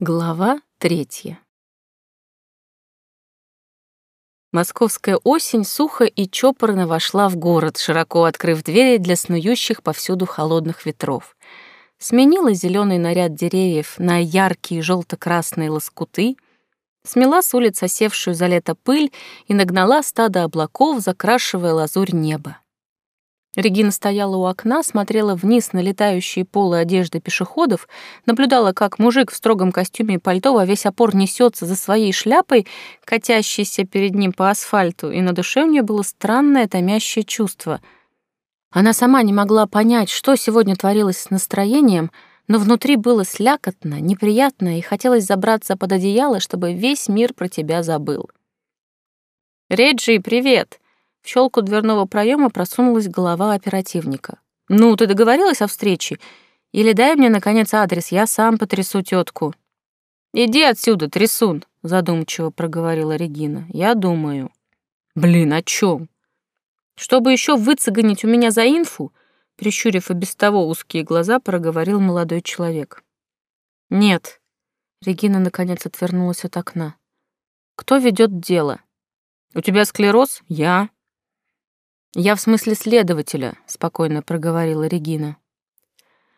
Глава третья. Московская осень сухо и чопорно вошла в город, широко открыв двери для снующих повсюду холодных ветров. Сменила зеленый наряд деревьев на яркие желто-красные лоскуты, смела с улиц осевшую за лето пыль и нагнала стадо облаков, закрашивая лазурь неба. Регина стояла у окна, смотрела вниз на летающие полы одежды пешеходов, наблюдала, как мужик в строгом костюме и пальто во весь опор несется за своей шляпой, катящейся перед ним по асфальту, и на душе у нее было странное томящее чувство. Она сама не могла понять, что сегодня творилось с настроением, но внутри было слякотно, неприятно, и хотелось забраться под одеяло, чтобы весь мир про тебя забыл. «Реджи, привет!» Щелку дверного проема просунулась голова оперативника. «Ну, ты договорилась о встрече? Или дай мне, наконец, адрес, я сам потрясу тетку». «Иди отсюда, трясун», — задумчиво проговорила Регина. «Я думаю». «Блин, о чем? Чтобы еще выцеганить у меня за инфу?» Прищурив и без того узкие глаза, проговорил молодой человек. «Нет». Регина, наконец, отвернулась от окна. «Кто ведет дело?» «У тебя склероз?» «Я». «Я в смысле следователя», — спокойно проговорила Регина.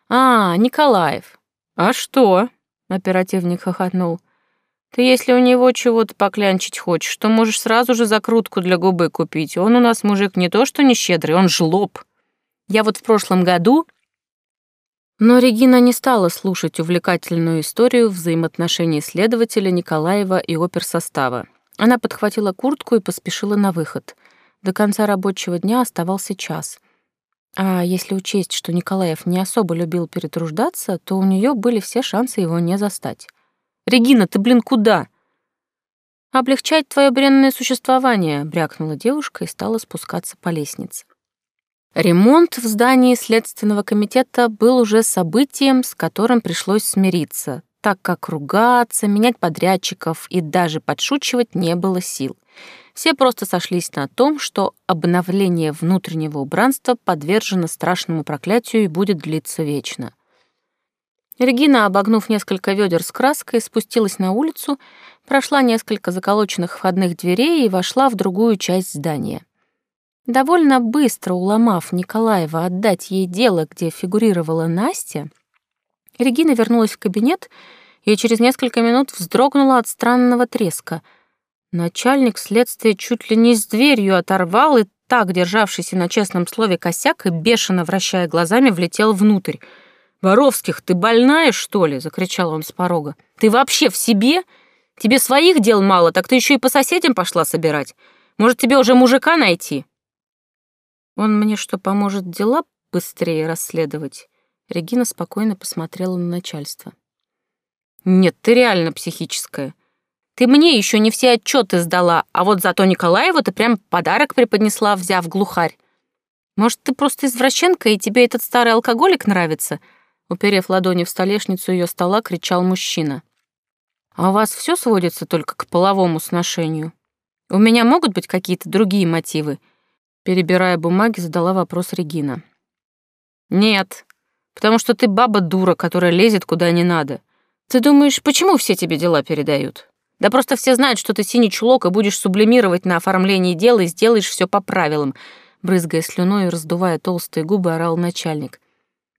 «А, Николаев. А что?» — оперативник хохотнул. «Ты, если у него чего-то поклянчить хочешь, то можешь сразу же закрутку для губы купить. Он у нас мужик не то что не щедрый, он жлоб. Я вот в прошлом году...» Но Регина не стала слушать увлекательную историю взаимоотношений следователя Николаева и оперсостава. Она подхватила куртку и поспешила на выход — до конца рабочего дня оставался час. А если учесть, что Николаев не особо любил перетруждаться, то у нее были все шансы его не застать. «Регина, ты, блин, куда?» «Облегчать твое бренное существование», — брякнула девушка и стала спускаться по лестнице. Ремонт в здании Следственного комитета был уже событием, с которым пришлось смириться, так как ругаться, менять подрядчиков и даже подшучивать не было сил. Все просто сошлись на том, что обновление внутреннего убранства подвержено страшному проклятию и будет длиться вечно. Регина, обогнув несколько ведер с краской, спустилась на улицу, прошла несколько заколоченных входных дверей и вошла в другую часть здания. Довольно быстро уломав Николаева отдать ей дело, где фигурировала Настя, Регина вернулась в кабинет и через несколько минут вздрогнула от странного треска — Начальник следствия чуть ли не с дверью оторвал и так, державшийся на честном слове косяк, и бешено вращая глазами, влетел внутрь. «Воровских, ты больная, что ли?» — закричал он с порога. «Ты вообще в себе? Тебе своих дел мало, так ты еще и по соседям пошла собирать. Может, тебе уже мужика найти?» «Он мне что, поможет дела быстрее расследовать?» Регина спокойно посмотрела на начальство. «Нет, ты реально психическая. Ты мне еще не все отчеты сдала, а вот зато Николаеву ты прям подарок преподнесла, взяв глухарь. Может, ты просто извращенка, и тебе этот старый алкоголик нравится?» Уперев ладони в столешницу ее стола, кричал мужчина. «А у вас все сводится только к половому сношению? У меня могут быть какие-то другие мотивы?» Перебирая бумаги, задала вопрос Регина. «Нет, потому что ты баба-дура, которая лезет куда не надо. Ты думаешь, почему все тебе дела передают?» Да просто все знают, что ты синий чулок и будешь сублимировать на оформлении дела и сделаешь все по правилам. Брызгая слюной и раздувая толстые губы, орал начальник.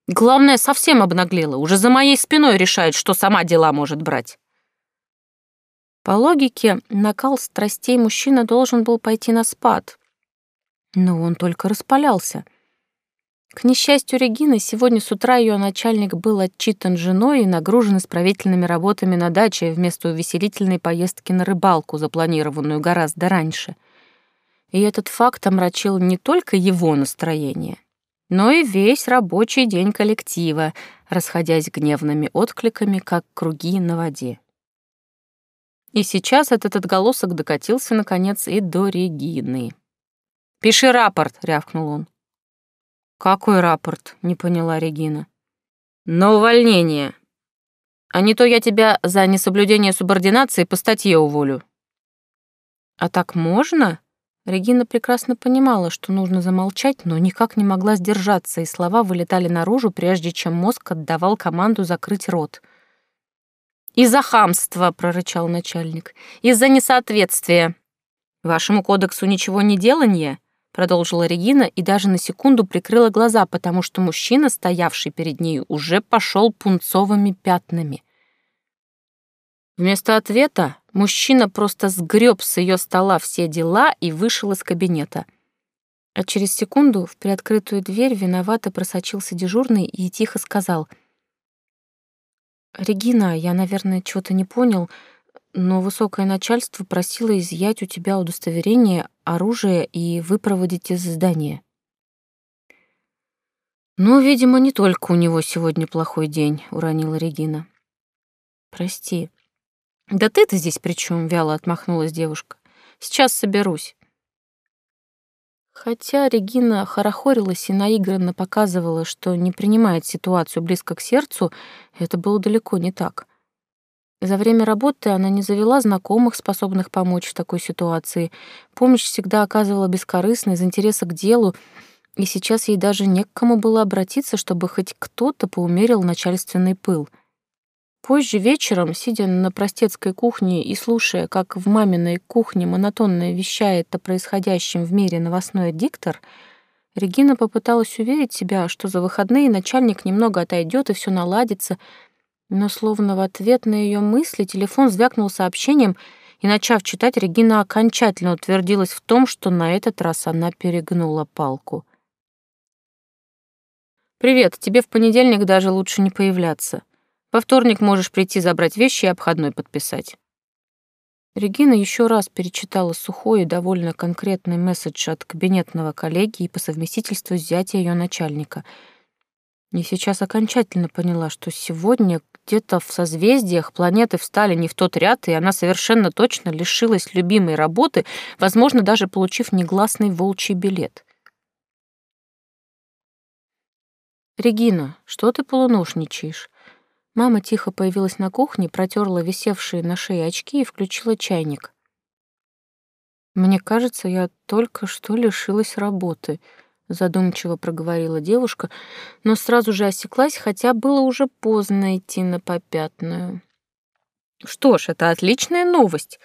Главное, совсем обнаглела. Уже за моей спиной решает, что сама дела может брать. По логике, накал страстей мужчина должен был пойти на спад. Но он только распалялся. К несчастью Регины, сегодня с утра ее начальник был отчитан женой и нагружен исправительными работами на даче вместо увеселительной поездки на рыбалку, запланированную гораздо раньше. И этот факт омрачил не только его настроение, но и весь рабочий день коллектива, расходясь гневными откликами, как круги на воде. И сейчас этот отголосок докатился, наконец, и до Регины. «Пиши рапорт», — рявкнул он. «Какой рапорт?» — не поняла Регина. «На увольнение. А не то я тебя за несоблюдение субординации по статье уволю». «А так можно?» Регина прекрасно понимала, что нужно замолчать, но никак не могла сдержаться, и слова вылетали наружу, прежде чем мозг отдавал команду закрыть рот. «Из-за хамства», — прорычал начальник, — «из-за несоответствия». «Вашему кодексу ничего не деланье?» — продолжила Регина и даже на секунду прикрыла глаза, потому что мужчина, стоявший перед ней, уже пошел пунцовыми пятнами. Вместо ответа мужчина просто сгреб с ее стола все дела и вышел из кабинета. А через секунду в приоткрытую дверь виновато просочился дежурный и тихо сказал — «Регина, я, наверное, чего-то не понял, но высокое начальство просило изъять у тебя удостоверение, оружие и выпроводить из здания». «Ну, видимо, не только у него сегодня плохой день», — уронила Регина. «Прости». «Да ты-то здесь при чем? вяло отмахнулась девушка. «Сейчас соберусь». Хотя Регина хорохорилась и наигранно показывала, что не принимает ситуацию близко к сердцу, это было далеко не так. За время работы она не завела знакомых, способных помочь в такой ситуации. Помощь всегда оказывала бескорыстно, из интереса к делу, и сейчас ей даже не к кому было обратиться, чтобы хоть кто-то поумерил начальственный пыл — Позже вечером, сидя на простецкой кухне и слушая, как в маминой кухне монотонно вещает о происходящем в мире новостной диктор, Регина попыталась уверить себя, что за выходные начальник немного отойдет и все наладится, но словно в ответ на ее мысли телефон звякнул сообщением, и, начав читать, Регина окончательно утвердилась в том, что на этот раз она перегнула палку. «Привет, тебе в понедельник даже лучше не появляться», во вторник можешь прийти забрать вещи и обходной подписать». Регина еще раз перечитала сухой и довольно конкретный месседж от кабинетного коллеги и по совместительству зятя ее начальника. И сейчас окончательно поняла, что сегодня где-то в созвездиях планеты встали не в тот ряд, и она совершенно точно лишилась любимой работы, возможно, даже получив негласный волчий билет. «Регина, что ты полуношничаешь?» Мама тихо появилась на кухне, протерла висевшие на шее очки и включила чайник. «Мне кажется, я только что лишилась работы», — задумчиво проговорила девушка, но сразу же осеклась, хотя было уже поздно идти на попятную. «Что ж, это отличная новость.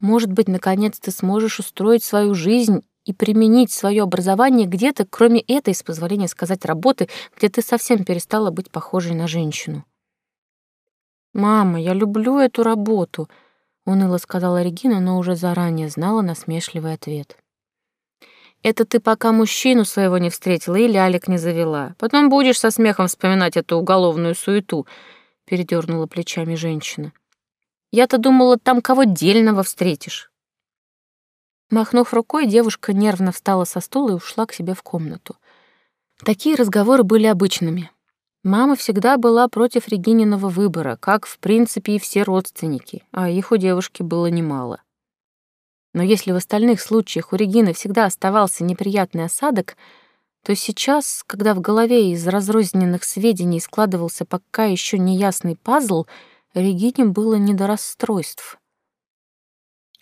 Может быть, наконец ты сможешь устроить свою жизнь и применить свое образование где-то, кроме этой, с позволения сказать, работы, где ты совсем перестала быть похожей на женщину». «Мама, я люблю эту работу», — уныло сказала Регина, но уже заранее знала насмешливый ответ. «Это ты пока мужчину своего не встретила или Алик не завела. Потом будешь со смехом вспоминать эту уголовную суету», — передернула плечами женщина. «Я-то думала, там кого дельного встретишь». Махнув рукой, девушка нервно встала со стула и ушла к себе в комнату. Такие разговоры были обычными. Мама всегда была против Регининого выбора, как, в принципе, и все родственники, а их у девушки было немало. Но если в остальных случаях у Регины всегда оставался неприятный осадок, то сейчас, когда в голове из разрозненных сведений складывался пока еще неясный пазл, Регине было не до расстройств.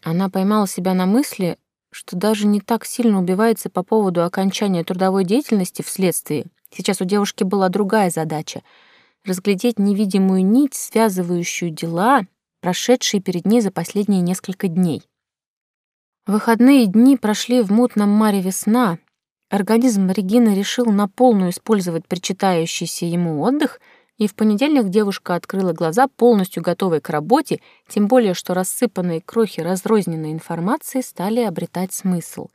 Она поймала себя на мысли, что даже не так сильно убивается по поводу окончания трудовой деятельности вследствие, Сейчас у девушки была другая задача — разглядеть невидимую нить, связывающую дела, прошедшие перед ней за последние несколько дней. Выходные дни прошли в мутном маре весна. Организм Регины решил на полную использовать причитающийся ему отдых, и в понедельник девушка открыла глаза, полностью готовой к работе, тем более что рассыпанные крохи разрозненной информации стали обретать смысл.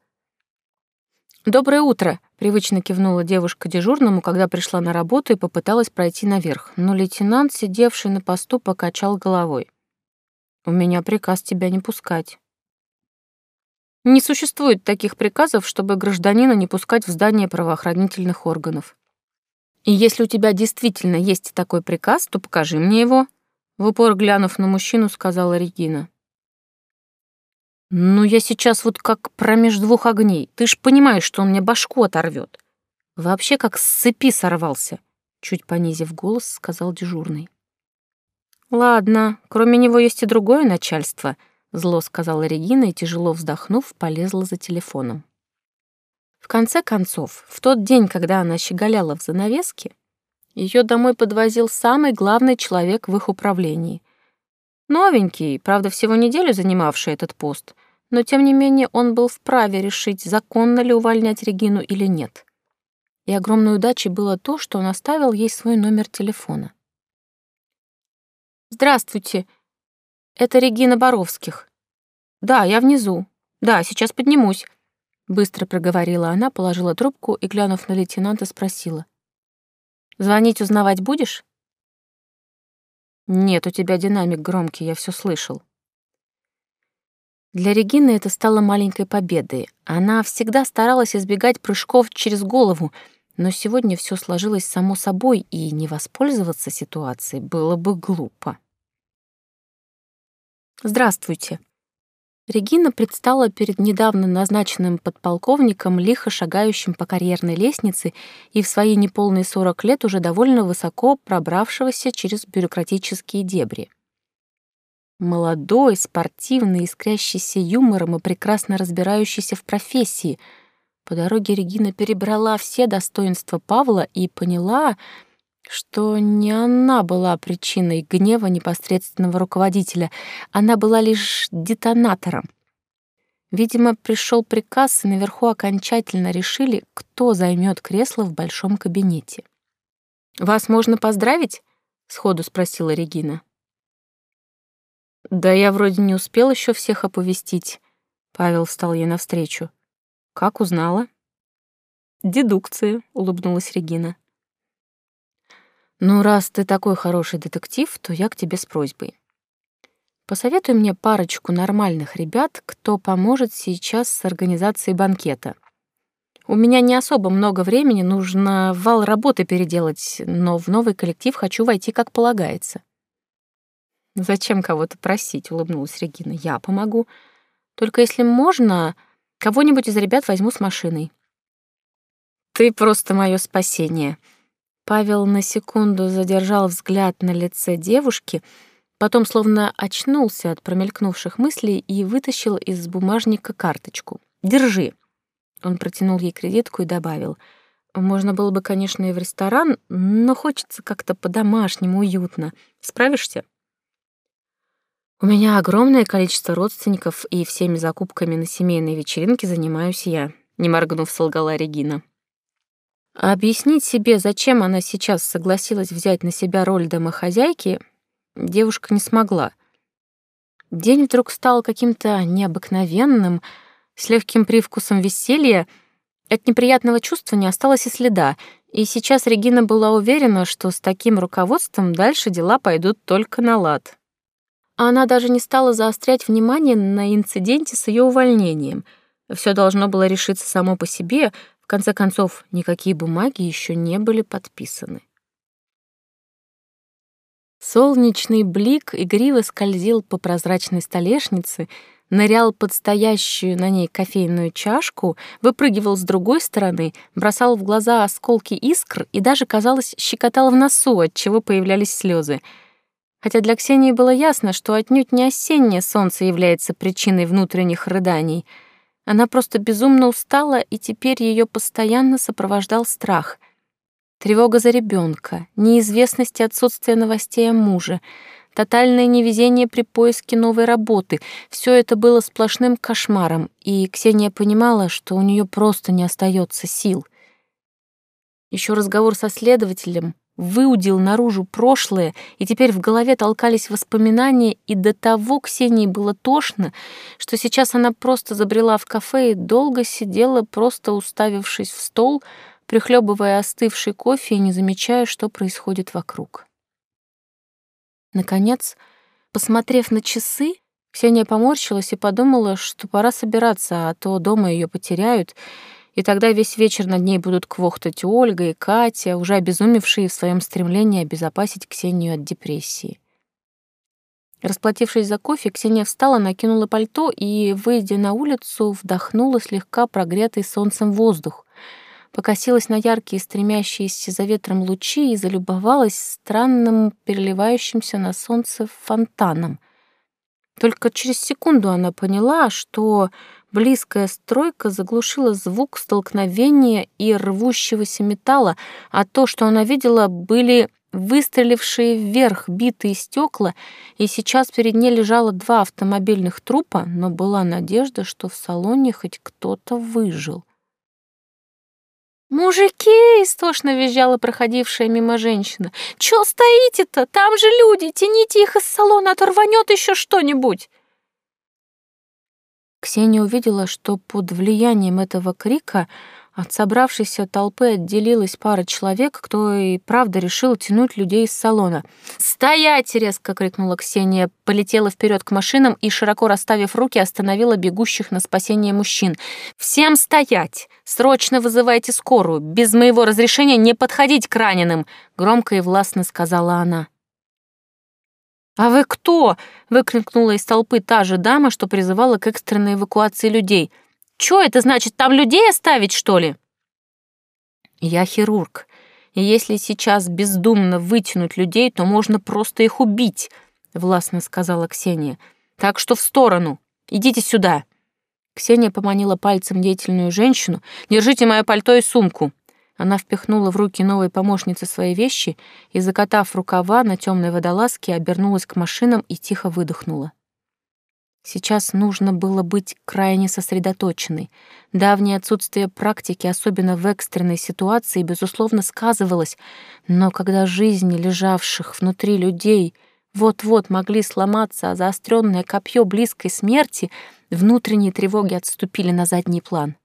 «Доброе утро!» — привычно кивнула девушка дежурному, когда пришла на работу и попыталась пройти наверх, но лейтенант, сидевший на посту, покачал головой. «У меня приказ тебя не пускать». Не существует таких приказов, чтобы гражданина не пускать в здание правоохранительных органов. И если у тебя действительно есть такой приказ, то покажи мне его, в упор глянув на мужчину, сказала Регина. «Ну, я сейчас вот как промеж двух огней. Ты ж понимаешь, что он мне башку оторвет. Вообще как с цепи сорвался», — чуть понизив голос, сказал дежурный. «Ладно, кроме него есть и другое начальство», — зло сказала Регина и, тяжело вздохнув, полезла за телефоном. В конце концов, в тот день, когда она щеголяла в занавеске, ее домой подвозил самый главный человек в их управлении Новенький, правда, всего неделю занимавший этот пост, но тем не менее он был вправе решить, законно ли увольнять Регину или нет. И огромной удачей было то, что он оставил ей свой номер телефона. «Здравствуйте, это Регина Боровских. Да, я внизу. Да, сейчас поднимусь», — быстро проговорила она, положила трубку и, глянув на лейтенанта, спросила. «Звонить узнавать будешь?» «Нет, у тебя динамик громкий, я все слышал». Для Регины это стало маленькой победой. Она всегда старалась избегать прыжков через голову, но сегодня все сложилось само собой, и не воспользоваться ситуацией было бы глупо. «Здравствуйте». Регина предстала перед недавно назначенным подполковником, лихо шагающим по карьерной лестнице и в свои неполные сорок лет уже довольно высоко пробравшегося через бюрократические дебри. Молодой, спортивный, искрящийся юмором и прекрасно разбирающийся в профессии. По дороге Регина перебрала все достоинства Павла и поняла, что не она была причиной гнева непосредственного руководителя, она была лишь детонатором. Видимо, пришел приказ, и наверху окончательно решили, кто займет кресло в большом кабинете. «Вас можно поздравить?» — сходу спросила Регина. «Да я вроде не успел еще всех оповестить», — Павел встал ей навстречу. «Как узнала?» «Дедукция», — улыбнулась Регина. «Ну, раз ты такой хороший детектив, то я к тебе с просьбой. Посоветуй мне парочку нормальных ребят, кто поможет сейчас с организацией банкета. У меня не особо много времени, нужно вал работы переделать, но в новый коллектив хочу войти как полагается». «Зачем кого-то просить?» — улыбнулась Регина. «Я помогу. Только если можно, кого-нибудь из ребят возьму с машиной». «Ты просто мое спасение». Павел на секунду задержал взгляд на лице девушки, потом словно очнулся от промелькнувших мыслей и вытащил из бумажника карточку. «Держи». Он протянул ей кредитку и добавил. «Можно было бы, конечно, и в ресторан, но хочется как-то по-домашнему уютно. Справишься?» У меня огромное количество родственников, и всеми закупками на семейные вечеринки занимаюсь я, не моргнув, солгала Регина. А объяснить себе, зачем она сейчас согласилась взять на себя роль домохозяйки, девушка не смогла. День вдруг стал каким-то необыкновенным, с легким привкусом веселья, от неприятного чувства не осталось и следа, и сейчас Регина была уверена, что с таким руководством дальше дела пойдут только на лад а она даже не стала заострять внимание на инциденте с ее увольнением. Все должно было решиться само по себе, в конце концов, никакие бумаги еще не были подписаны. Солнечный блик игриво скользил по прозрачной столешнице, нырял под стоящую на ней кофейную чашку, выпрыгивал с другой стороны, бросал в глаза осколки искр и даже, казалось, щекотал в носу, от чего появлялись слезы — хотя для Ксении было ясно, что отнюдь не осеннее солнце является причиной внутренних рыданий. Она просто безумно устала, и теперь ее постоянно сопровождал страх. Тревога за ребенка, неизвестность и отсутствие новостей о муже, тотальное невезение при поиске новой работы — все это было сплошным кошмаром, и Ксения понимала, что у нее просто не остается сил. Еще разговор со следователем, выудил наружу прошлое, и теперь в голове толкались воспоминания, и до того Ксении было тошно, что сейчас она просто забрела в кафе и долго сидела, просто уставившись в стол, прихлебывая остывший кофе и не замечая, что происходит вокруг. Наконец, посмотрев на часы, Ксения поморщилась и подумала, что пора собираться, а то дома ее потеряют, и тогда весь вечер над ней будут квохтать Ольга и Катя, уже обезумевшие в своем стремлении обезопасить Ксению от депрессии. Расплатившись за кофе, Ксения встала, накинула пальто и, выйдя на улицу, вдохнула слегка прогретый солнцем воздух, покосилась на яркие стремящиеся за ветром лучи и залюбовалась странным переливающимся на солнце фонтаном. Только через секунду она поняла, что Близкая стройка заглушила звук столкновения и рвущегося металла, а то, что она видела, были выстрелившие вверх битые стекла, и сейчас перед ней лежало два автомобильных трупа, но была надежда, что в салоне хоть кто-то выжил. «Мужики!» — истошно визжала проходившая мимо женщина. «Чё стоите-то? Там же люди! Тяните их из салона, а то рванёт ещё что-нибудь!» Ксения увидела, что под влиянием этого крика от собравшейся толпы отделилась пара человек, кто и правда решил тянуть людей из салона. «Стоять!» — резко крикнула Ксения, полетела вперед к машинам и, широко расставив руки, остановила бегущих на спасение мужчин. «Всем стоять! Срочно вызывайте скорую! Без моего разрешения не подходить к раненым!» — громко и властно сказала она. «А вы кто?» — выкрикнула из толпы та же дама, что призывала к экстренной эвакуации людей — Чё это значит, там людей оставить, что ли? Я хирург, и если сейчас бездумно вытянуть людей, то можно просто их убить, властно сказала Ксения. Так что в сторону. Идите сюда. Ксения поманила пальцем деятельную женщину. Держите мое пальто и сумку. Она впихнула в руки новой помощницы свои вещи и, закатав рукава на темной водолазке, обернулась к машинам и тихо выдохнула. Сейчас нужно было быть крайне сосредоточенной. Давнее отсутствие практики, особенно в экстренной ситуации, безусловно, сказывалось, но когда жизни лежавших внутри людей вот-вот могли сломаться, а заостренное копье близкой смерти, внутренние тревоги отступили на задний план.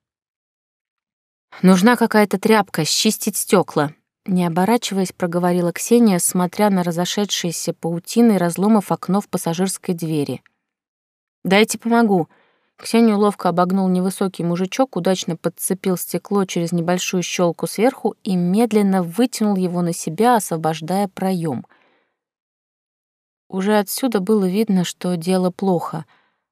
«Нужна какая-то тряпка, счистить стекла», не оборачиваясь, проговорила Ксения, смотря на разошедшиеся паутины разломов окно в пассажирской двери — «Дайте помогу». Ксению ловко обогнул невысокий мужичок, удачно подцепил стекло через небольшую щелку сверху и медленно вытянул его на себя, освобождая проем. Уже отсюда было видно, что дело плохо.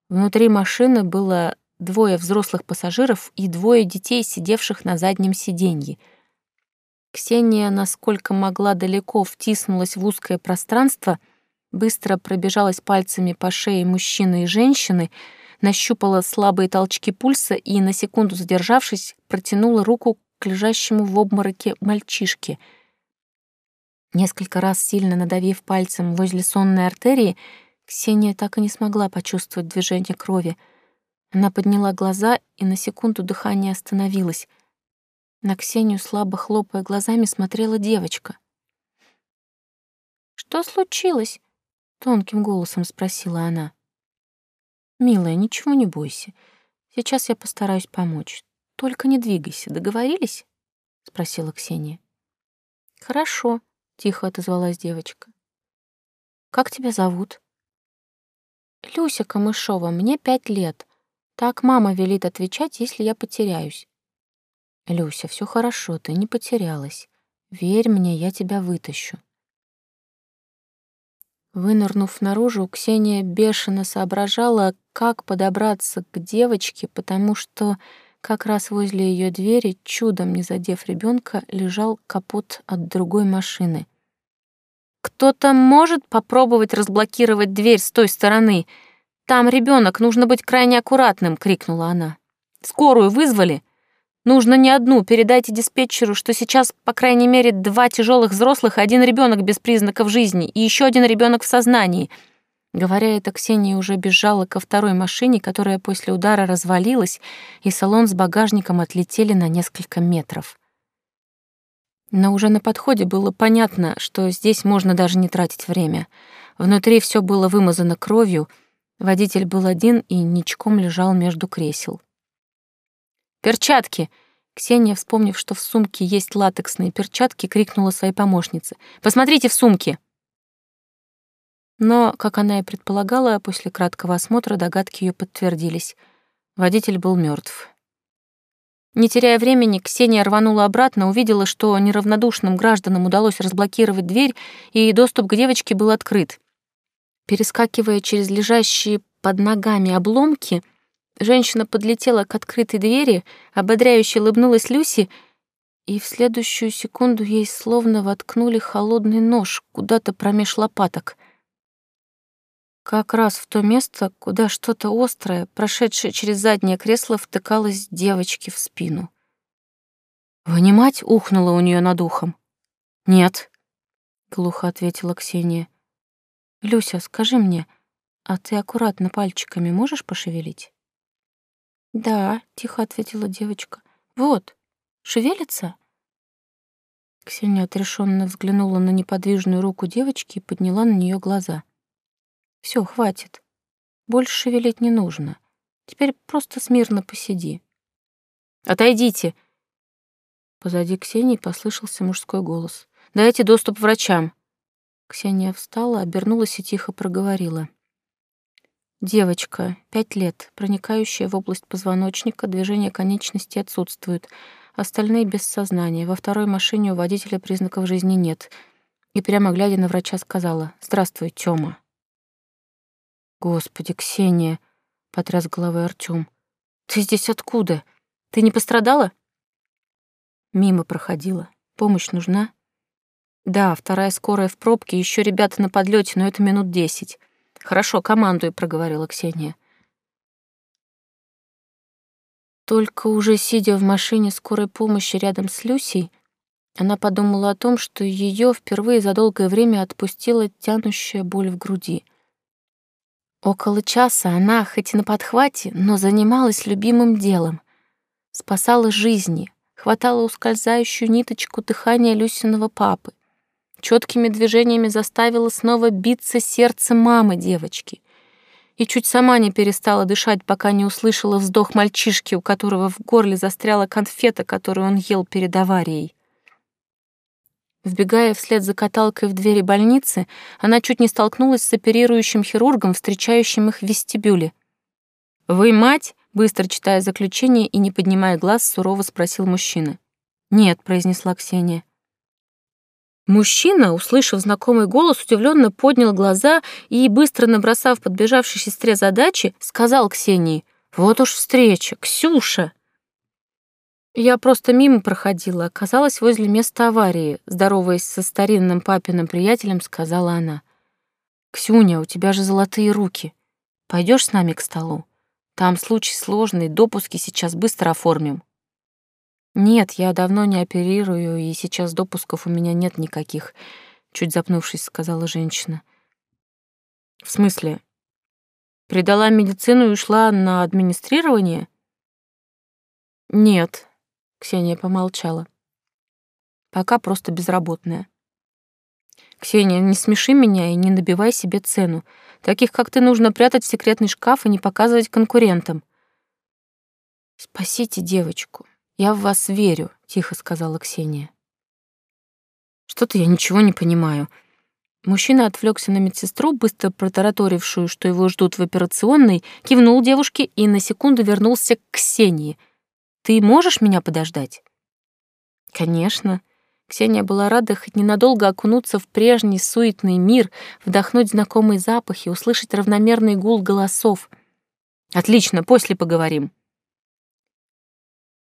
Внутри машины было двое взрослых пассажиров и двое детей, сидевших на заднем сиденье. Ксения, насколько могла далеко, втиснулась в узкое пространство — быстро пробежалась пальцами по шее мужчины и женщины, нащупала слабые толчки пульса и, на секунду задержавшись, протянула руку к лежащему в обмороке мальчишке. Несколько раз сильно надавив пальцем возле сонной артерии, Ксения так и не смогла почувствовать движение крови. Она подняла глаза, и на секунду дыхание остановилось. На Ксению, слабо хлопая глазами, смотрела девочка. «Что случилось?» Тонким голосом спросила она. «Милая, ничего не бойся. Сейчас я постараюсь помочь. Только не двигайся. Договорились?» — спросила Ксения. «Хорошо», — тихо отозвалась девочка. «Как тебя зовут?» «Люся Камышова, мне пять лет. Так мама велит отвечать, если я потеряюсь». «Люся, все хорошо, ты не потерялась. Верь мне, я тебя вытащу». Вынырнув наружу, Ксения бешено соображала, как подобраться к девочке, потому что как раз возле ее двери, чудом не задев ребенка, лежал капот от другой машины. «Кто-то может попробовать разблокировать дверь с той стороны? Там ребенок, нужно быть крайне аккуратным!» — крикнула она. «Скорую вызвали?» Нужно не одну. Передайте диспетчеру, что сейчас, по крайней мере, два тяжелых взрослых один ребенок без признаков жизни, и еще один ребенок в сознании. Говоря это, Ксения уже бежала ко второй машине, которая после удара развалилась, и салон с багажником отлетели на несколько метров. Но уже на подходе было понятно, что здесь можно даже не тратить время. Внутри все было вымазано кровью, водитель был один и ничком лежал между кресел. «Перчатки!» Ксения, вспомнив, что в сумке есть латексные перчатки, крикнула своей помощнице. «Посмотрите в сумке!» Но, как она и предполагала, после краткого осмотра догадки ее подтвердились. Водитель был мертв. Не теряя времени, Ксения рванула обратно, увидела, что неравнодушным гражданам удалось разблокировать дверь, и доступ к девочке был открыт. Перескакивая через лежащие под ногами обломки, Женщина подлетела к открытой двери, ободряюще улыбнулась Люси, и в следующую секунду ей словно воткнули холодный нож куда-то промеж лопаток. Как раз в то место, куда что-то острое, прошедшее через заднее кресло, втыкалось девочке в спину. «Вынимать?» — ухнула у нее над ухом. «Нет». глухо ответила Ксения. Люся, скажи мне, а ты аккуратно пальчиками можешь пошевелить? Да, тихо ответила девочка. Вот, шевелится? Ксения отрешенно взглянула на неподвижную руку девочки и подняла на нее глаза. Все, хватит. Больше шевелить не нужно. Теперь просто смирно посиди. Отойдите. Позади Ксении послышался мужской голос. Дайте доступ врачам. Ксения встала, обернулась и тихо проговорила. Девочка, пять лет, проникающая в область позвоночника, движение конечностей отсутствует, остальные без сознания. Во второй машине у водителя признаков жизни нет. И прямо глядя на врача сказала «Здравствуй, Тёма». «Господи, Ксения!» — потряс головой Артём. «Ты здесь откуда? Ты не пострадала?» Мимо проходила. Помощь нужна? Да, вторая скорая в пробке, еще ребята на подлете, но это минут десять. Хорошо, командуй, проговорила Ксения. Только уже сидя в машине скорой помощи рядом с Люсей, она подумала о том, что ее впервые за долгое время отпустила тянущая боль в груди. Около часа она, хоть и на подхвате, но занималась любимым делом. Спасала жизни, хватала ускользающую ниточку дыхания Люсиного папы, четкими движениями заставила снова биться сердце мамы девочки. И чуть сама не перестала дышать, пока не услышала вздох мальчишки, у которого в горле застряла конфета, которую он ел перед аварией. Вбегая вслед за каталкой в двери больницы, она чуть не столкнулась с оперирующим хирургом, встречающим их в вестибюле. «Вы мать?» — быстро читая заключение и не поднимая глаз, сурово спросил мужчина. «Нет», — произнесла Ксения. Мужчина, услышав знакомый голос, удивленно поднял глаза и, быстро набросав подбежавшей сестре задачи, сказал Ксении, «Вот уж встреча, Ксюша!» Я просто мимо проходила, оказалась возле места аварии, здороваясь со старинным папиным приятелем, сказала она. «Ксюня, у тебя же золотые руки. Пойдешь с нами к столу? Там случай сложный, допуски сейчас быстро оформим». «Нет, я давно не оперирую, и сейчас допусков у меня нет никаких», — чуть запнувшись, сказала женщина. «В смысле? Предала медицину и ушла на администрирование?» «Нет», — Ксения помолчала. «Пока просто безработная». «Ксения, не смеши меня и не набивай себе цену. Таких, как ты, нужно прятать в секретный шкаф и не показывать конкурентам». «Спасите девочку», «Я в вас верю», — тихо сказала Ксения. «Что-то я ничего не понимаю». Мужчина отвлекся на медсестру, быстро протараторившую, что его ждут в операционной, кивнул девушке и на секунду вернулся к Ксении. «Ты можешь меня подождать?» «Конечно». Ксения была рада хоть ненадолго окунуться в прежний суетный мир, вдохнуть знакомые запахи, услышать равномерный гул голосов. «Отлично, после поговорим».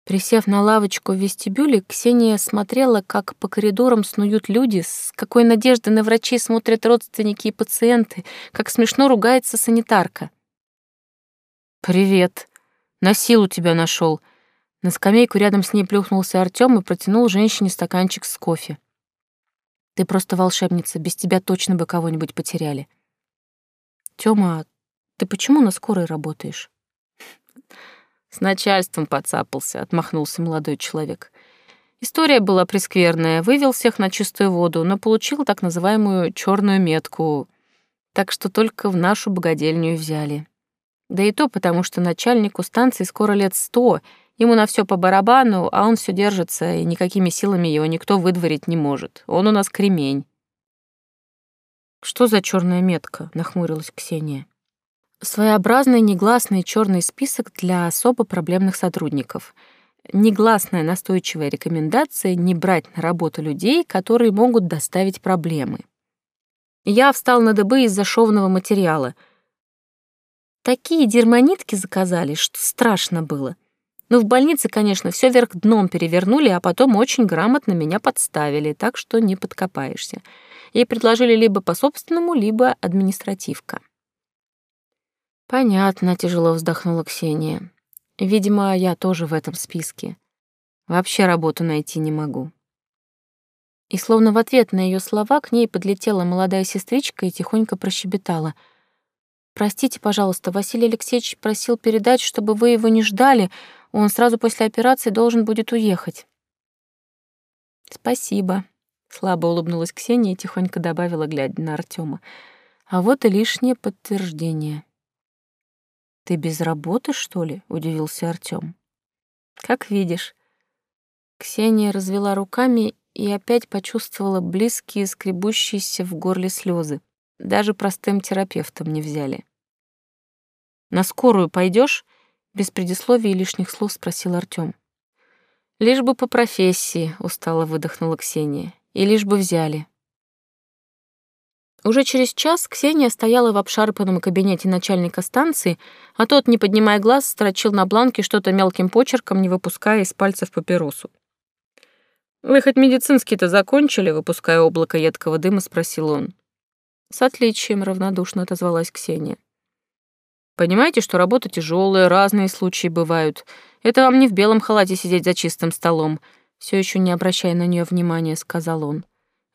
Присев на лавочку в вестибюле, Ксения смотрела, как по коридорам снуют люди, с какой надеждой на врачей смотрят родственники и пациенты, как смешно ругается санитарка. «Привет. На силу тебя нашел. На скамейку рядом с ней плюхнулся Артём и протянул женщине стаканчик с кофе. «Ты просто волшебница, без тебя точно бы кого-нибудь потеряли». «Тёма, ты почему на скорой работаешь?» С начальством подцапался, отмахнулся молодой человек. История была прескверная, вывел всех на чистую воду, но получил так называемую черную метку, так что только в нашу богадельню взяли. Да и то потому, что начальнику станции скоро лет сто, ему на все по барабану, а он все держится, и никакими силами его никто выдворить не может. Он у нас кремень. «Что за черная метка?» — нахмурилась Ксения. Своеобразный негласный черный список для особо проблемных сотрудников. Негласная настойчивая рекомендация не брать на работу людей, которые могут доставить проблемы. Я встал на дыбы из-за шовного материала. Такие дерманитки заказали, что страшно было. Ну, в больнице, конечно, все вверх дном перевернули, а потом очень грамотно меня подставили, так что не подкопаешься. Ей предложили либо по собственному, либо административка. Понятно, тяжело вздохнула Ксения. Видимо, я тоже в этом списке. Вообще работу найти не могу. И словно в ответ на ее слова к ней подлетела молодая сестричка и тихонько прощебетала. «Простите, пожалуйста, Василий Алексеевич просил передать, чтобы вы его не ждали, он сразу после операции должен будет уехать». «Спасибо», — слабо улыбнулась Ксения и тихонько добавила, глядя на Артема. «А вот и лишнее подтверждение». «Ты без работы, что ли?» — удивился Артём. «Как видишь». Ксения развела руками и опять почувствовала близкие, скребущиеся в горле слезы. Даже простым терапевтом не взяли. «На скорую пойдешь? без предисловий и лишних слов спросил Артём. «Лишь бы по профессии», — устало выдохнула Ксения. «И лишь бы взяли». Уже через час Ксения стояла в обшарпанном кабинете начальника станции, а тот, не поднимая глаз, строчил на бланке что-то мелким почерком, не выпуская из пальцев папиросу. «Вы хоть медицинский-то закончили?» — выпуская облако едкого дыма, спросил он. «С отличием», — равнодушно отозвалась Ксения. «Понимаете, что работа тяжелая, разные случаи бывают. Это вам не в белом халате сидеть за чистым столом», — все еще не обращая на нее внимания, сказал он.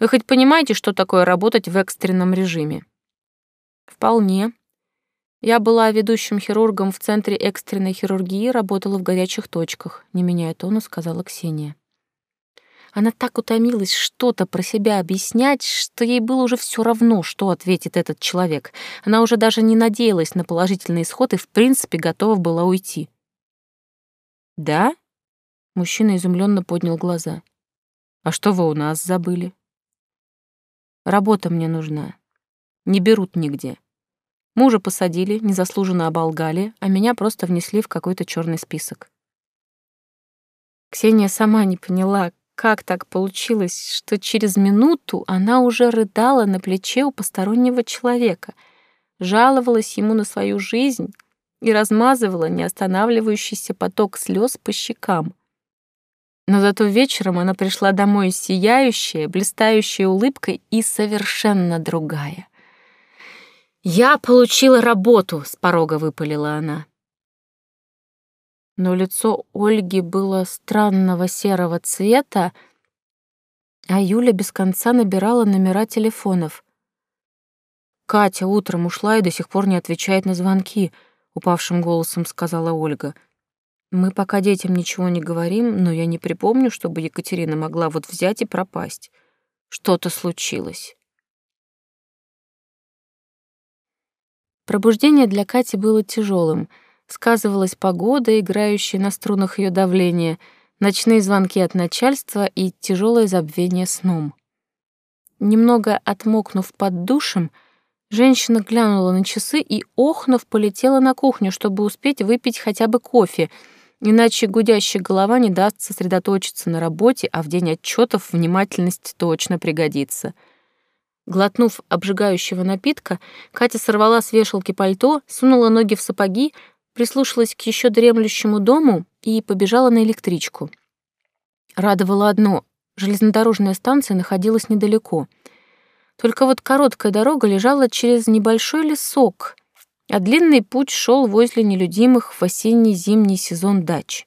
Вы хоть понимаете, что такое работать в экстренном режиме? Вполне. Я была ведущим хирургом в Центре экстренной хирургии, работала в горячих точках, не меняя тона, сказала Ксения. Она так утомилась что-то про себя объяснять, что ей было уже все равно, что ответит этот человек. Она уже даже не надеялась на положительный исход и, в принципе, готова была уйти. «Да?» — мужчина изумленно поднял глаза. «А что вы у нас забыли?» Работа мне нужна. Не берут нигде. Мужа посадили, незаслуженно оболгали, а меня просто внесли в какой-то черный список. Ксения сама не поняла, как так получилось, что через минуту она уже рыдала на плече у постороннего человека, жаловалась ему на свою жизнь и размазывала неостанавливающийся поток слез по щекам. Но зато вечером она пришла домой сияющая, блистающая улыбкой и совершенно другая. «Я получила работу!» — с порога выпалила она. Но лицо Ольги было странного серого цвета, а Юля без конца набирала номера телефонов. «Катя утром ушла и до сих пор не отвечает на звонки», — упавшим голосом сказала Ольга — мы пока детям ничего не говорим, но я не припомню, чтобы Екатерина могла вот взять и пропасть. Что-то случилось. Пробуждение для Кати было тяжелым. Сказывалась погода, играющая на струнах ее давления, ночные звонки от начальства и тяжелое забвение сном. Немного отмокнув под душем, женщина глянула на часы и, охнув, полетела на кухню, чтобы успеть выпить хотя бы кофе — Иначе гудящая голова не даст сосредоточиться на работе, а в день отчетов внимательность точно пригодится. Глотнув обжигающего напитка, Катя сорвала с вешалки пальто, сунула ноги в сапоги, прислушалась к еще дремлющему дому и побежала на электричку. Радовало одно — железнодорожная станция находилась недалеко. Только вот короткая дорога лежала через небольшой лесок, а длинный путь шел возле нелюдимых в осенне-зимний сезон дач.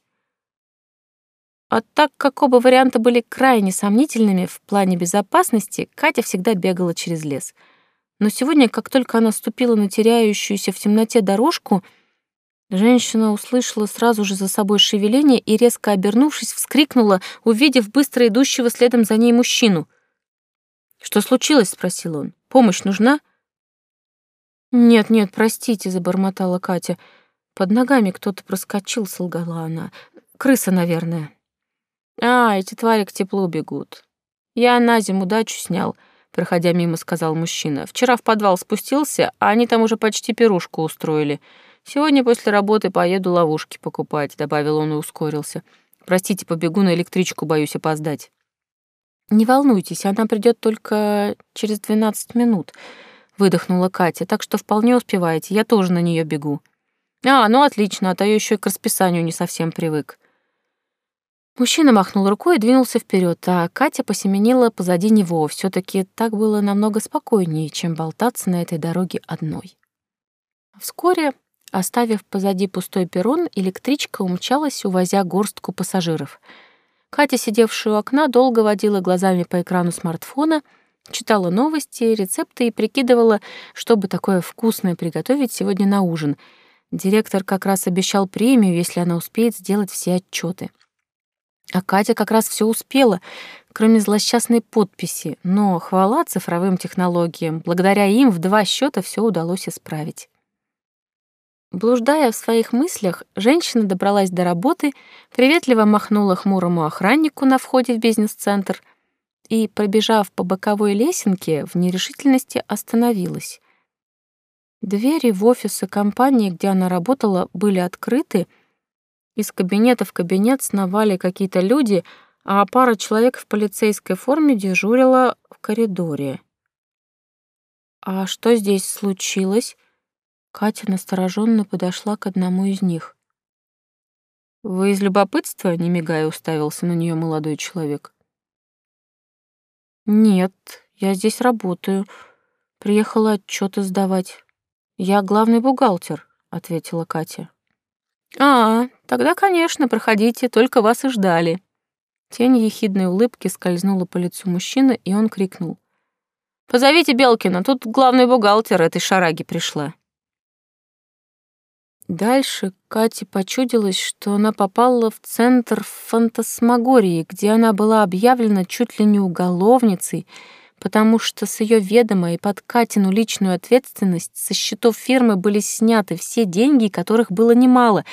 А так как оба варианта были крайне сомнительными в плане безопасности, Катя всегда бегала через лес. Но сегодня, как только она ступила на теряющуюся в темноте дорожку, женщина услышала сразу же за собой шевеление и, резко обернувшись, вскрикнула, увидев быстро идущего следом за ней мужчину. «Что случилось?» — спросил он. «Помощь нужна?» «Нет, нет, простите», — забормотала Катя. «Под ногами кто-то проскочил», — солгала она. «Крыса, наверное». «А, эти твари к теплу бегут. Я на зиму дачу снял», — проходя мимо, сказал мужчина. «Вчера в подвал спустился, а они там уже почти пирушку устроили. Сегодня после работы поеду ловушки покупать», — добавил он и ускорился. «Простите, побегу на электричку, боюсь опоздать». «Не волнуйтесь, она придет только через двенадцать минут», выдохнула Катя, так что вполне успеваете, я тоже на нее бегу. А, ну отлично, а то я еще и к расписанию не совсем привык. Мужчина махнул рукой и двинулся вперед, а Катя посеменила позади него. все таки так было намного спокойнее, чем болтаться на этой дороге одной. Вскоре, оставив позади пустой перрон, электричка умчалась, увозя горстку пассажиров. Катя, сидевшая у окна, долго водила глазами по экрану смартфона, читала новости, рецепты и прикидывала, чтобы такое вкусное приготовить сегодня на ужин. Директор как раз обещал премию, если она успеет сделать все отчеты. А Катя как раз все успела, кроме злосчастной подписи, но хвала цифровым технологиям, благодаря им в два счета все удалось исправить. Блуждая в своих мыслях, женщина добралась до работы, приветливо махнула хмурому охраннику на входе в бизнес-центр и, пробежав по боковой лесенке, в нерешительности остановилась. Двери в офисы компании, где она работала, были открыты, из кабинета в кабинет сновали какие-то люди, а пара человек в полицейской форме дежурила в коридоре. «А что здесь случилось?» Катя настороженно подошла к одному из них. «Вы из любопытства?» — не мигая уставился на нее молодой человек. «Нет, я здесь работаю. Приехала отчеты сдавать. Я главный бухгалтер», — ответила Катя. «А, тогда, конечно, проходите, только вас и ждали». Тень ехидной улыбки скользнула по лицу мужчины, и он крикнул. «Позовите Белкина, тут главный бухгалтер этой шараги пришла». Дальше Кате почудилось, что она попала в центр фантасмагории, где она была объявлена чуть ли не уголовницей, потому что с ее ведома и под Катину личную ответственность со счетов фирмы были сняты все деньги, которых было немало,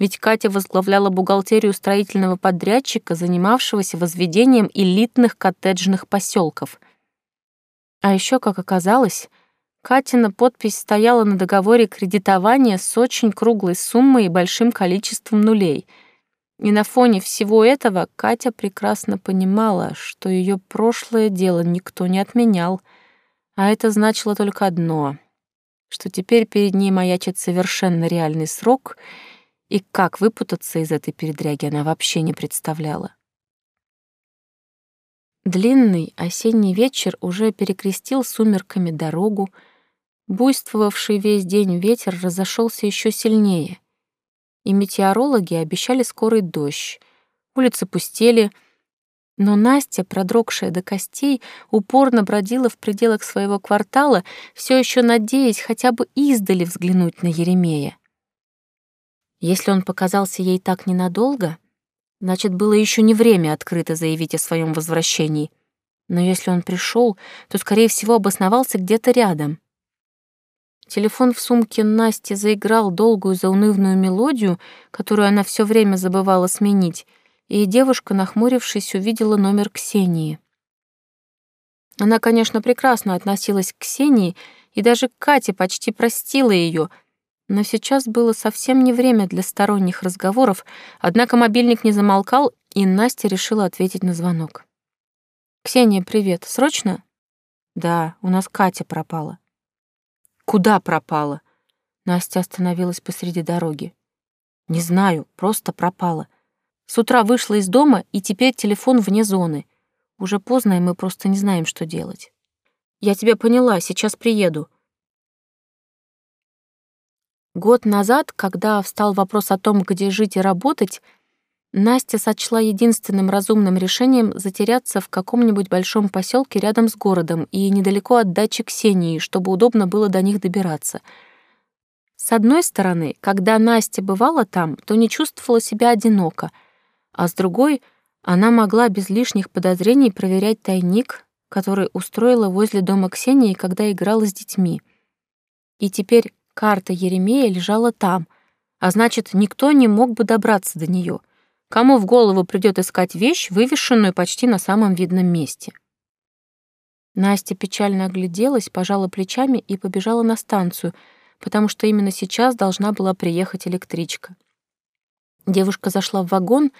ведь Катя возглавляла бухгалтерию строительного подрядчика, занимавшегося возведением элитных коттеджных поселков. А еще, как оказалось, Катина подпись стояла на договоре кредитования с очень круглой суммой и большим количеством нулей. И на фоне всего этого Катя прекрасно понимала, что ее прошлое дело никто не отменял, а это значило только одно — что теперь перед ней маячит совершенно реальный срок, и как выпутаться из этой передряги она вообще не представляла. Длинный осенний вечер уже перекрестил сумерками дорогу, Буйствовавший весь день ветер разошелся еще сильнее, и метеорологи обещали скорый дождь. Улицы пустели, но Настя, продрогшая до костей, упорно бродила в пределах своего квартала, все еще надеясь хотя бы издали взглянуть на Еремея. Если он показался ей так ненадолго, значит, было еще не время открыто заявить о своем возвращении. Но если он пришел, то, скорее всего, обосновался где-то рядом — Телефон в сумке Насти заиграл долгую заунывную мелодию, которую она все время забывала сменить, и девушка, нахмурившись, увидела номер Ксении. Она, конечно, прекрасно относилась к Ксении, и даже Катя почти простила ее, но сейчас было совсем не время для сторонних разговоров, однако мобильник не замолкал, и Настя решила ответить на звонок. «Ксения, привет. Срочно?» «Да, у нас Катя пропала». Куда пропала? Настя остановилась посреди дороги. Не знаю, просто пропала. С утра вышла из дома, и теперь телефон вне зоны. Уже поздно, и мы просто не знаем, что делать. Я тебя поняла, сейчас приеду. Год назад, когда встал вопрос о том, где жить и работать, Настя сочла единственным разумным решением затеряться в каком-нибудь большом поселке рядом с городом и недалеко от дачи Ксении, чтобы удобно было до них добираться. С одной стороны, когда Настя бывала там, то не чувствовала себя одиноко, а с другой она могла без лишних подозрений проверять тайник, который устроила возле дома Ксении, когда играла с детьми. И теперь карта Еремея лежала там, а значит, никто не мог бы добраться до нее — Кому в голову придет искать вещь, вывешенную почти на самом видном месте? Настя печально огляделась, пожала плечами и побежала на станцию, потому что именно сейчас должна была приехать электричка. Девушка зашла в вагон,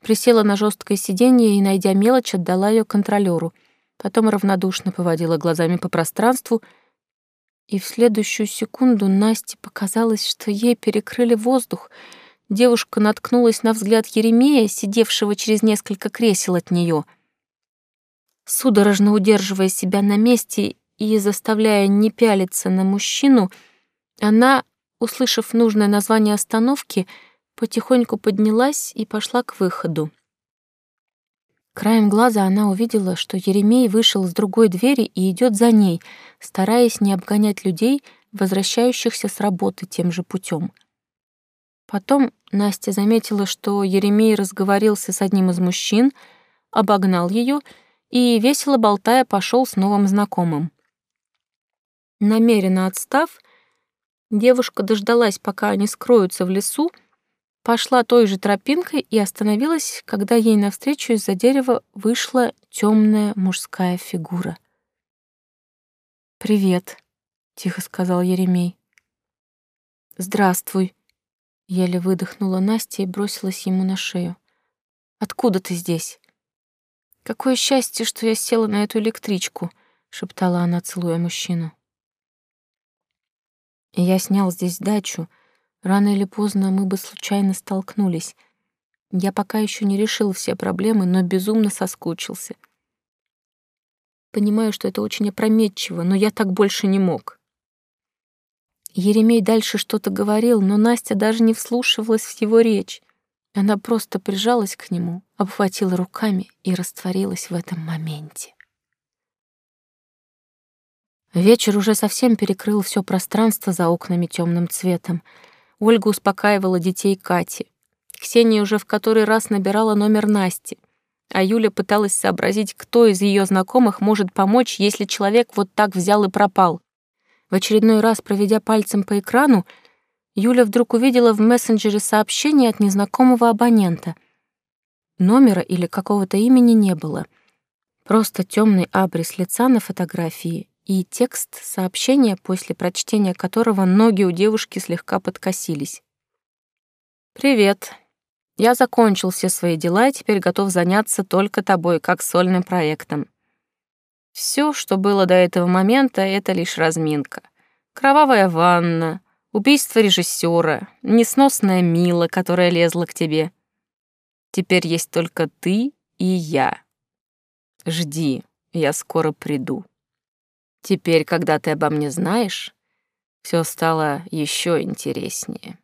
присела на жесткое сиденье и, найдя мелочь, отдала ее контролеру. Потом равнодушно поводила глазами по пространству, и в следующую секунду Насте показалось, что ей перекрыли воздух — девушка наткнулась на взгляд Еремея, сидевшего через несколько кресел от нее. Судорожно удерживая себя на месте и заставляя не пялиться на мужчину, она, услышав нужное название остановки, потихоньку поднялась и пошла к выходу. Краем глаза она увидела, что Еремей вышел с другой двери и идет за ней, стараясь не обгонять людей, возвращающихся с работы тем же путем. Потом Настя заметила, что Еремей разговорился с одним из мужчин, обогнал ее и, весело болтая, пошел с новым знакомым. Намеренно отстав, девушка дождалась, пока они скроются в лесу, пошла той же тропинкой и остановилась, когда ей навстречу из-за дерева вышла темная мужская фигура. «Привет», — тихо сказал Еремей. «Здравствуй», — еле выдохнула Настя и бросилась ему на шею. «Откуда ты здесь?» «Какое счастье, что я села на эту электричку», — шептала она, целуя мужчину. «Я снял здесь дачу. Рано или поздно мы бы случайно столкнулись. Я пока еще не решил все проблемы, но безумно соскучился. Понимаю, что это очень опрометчиво, но я так больше не мог». Еремей дальше что-то говорил, но Настя даже не вслушивалась в его речь. Она просто прижалась к нему, обхватила руками и растворилась в этом моменте. Вечер уже совсем перекрыл все пространство за окнами темным цветом. Ольга успокаивала детей Кати. Ксения уже в который раз набирала номер Насти, а Юля пыталась сообразить, кто из ее знакомых может помочь, если человек вот так взял и пропал. В очередной раз, проведя пальцем по экрану, Юля вдруг увидела в мессенджере сообщение от незнакомого абонента. Номера или какого-то имени не было. Просто темный абрис лица на фотографии и текст сообщения, после прочтения которого ноги у девушки слегка подкосились. «Привет. Я закончил все свои дела и теперь готов заняться только тобой, как сольным проектом. Все, что было до этого момента, это лишь разминка. Кровавая ванна, Убийство режиссера, несносная Мила, которая лезла к тебе. Теперь есть только ты и я. Жди, я скоро приду. Теперь, когда ты обо мне знаешь, все стало еще интереснее.